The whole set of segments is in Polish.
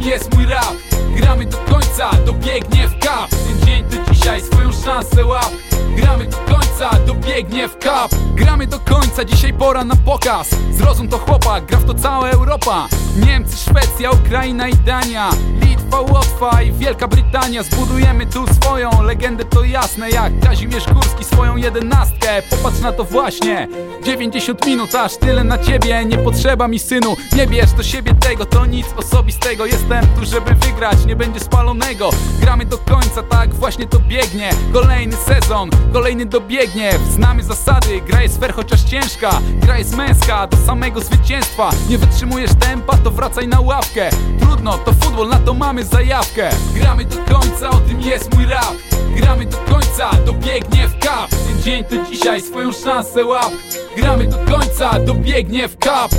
jest mój rap. Gramy do końca, dobiegnie w kap. Ten dzień to dzisiaj swoją szansę łap. Gramy do końca, dobiegnie w kap. Gramy do końca, dzisiaj pora na pokaz. Zrozum to chłopak, gra w to cała Europa. Niemcy, Szwecja, Ukraina i Dania. Litwa, Łotwa i Wielka Brytania. Zbudujemy tu swoją legendę, to jasne Jak Kazimierz Górski swoją jedenastkę. Popatrz na to właśnie. 90 minut, aż tyle na ciebie. Nie potrzeba mi synu, nie bierz do siebie tego To nic osobistego, jestem tu żeby wygrać Nie będzie spalonego, gramy do końca Tak właśnie to biegnie, kolejny sezon Kolejny dobiegnie, znamy zasady Gra jest fair, chociaż ciężka. Gra jest męska, do samego zwycięstwa. Nie wytrzymujesz tempa, to wracaj na ławkę. Trudno, to futbol, na to mamy zajawkę Gramy do końca, o tym jest mój rap. Gramy do końca, dobiegnie w kap. Ten dzień to dzisiaj, swoją szansę łap. Gramy do końca, dobiegnie w kap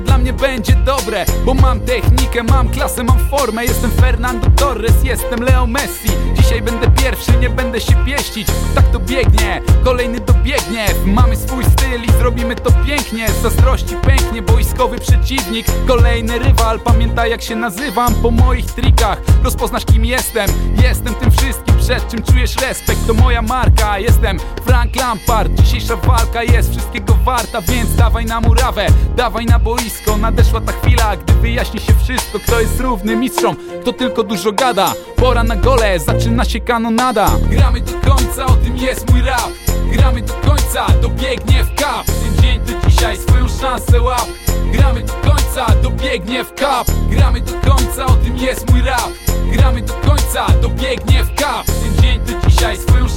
dla mnie będzie dobre Bo mam technikę, mam klasę, mam formę. Jestem Fernando Torres, jestem Leo Messi. Dzisiaj będę pierwszy, nie będę się pieścić. Tak to biegnie, kolejny dobiegnie. Mamy swój styl i zrobimy to pięknie. Zazdrości pęknie boiskowy przeciwnik Kolejny rywal, pamiętaj jak się nazywam Po moich trikach. Rozpoznasz kim jestem. Jestem tym wszystkim, czym czujesz respekt To moja marka, jestem Frank Lampard Dzisiejsza walka jest wszystkiego warta Więc dawaj na murawę, dawaj na boisko. Nadeszła ta chwila, gdy wyjaśni się wszystko Kto jest równy mistrzom, kto tylko dużo gada. Pora na gole, zaczyna się kanonada. Gramy do końca, o tym jest mój rap. Gramy do końca, dobiegnie w kap Ten dzień to dzisiaj, swoją szansę łap. Gramy do końca, dobiegnie w kap Gramy do końca, o tym jest mój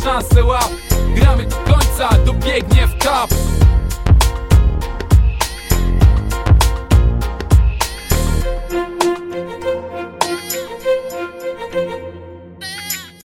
szansę łap. Gramy do końca, dobiegnie w kap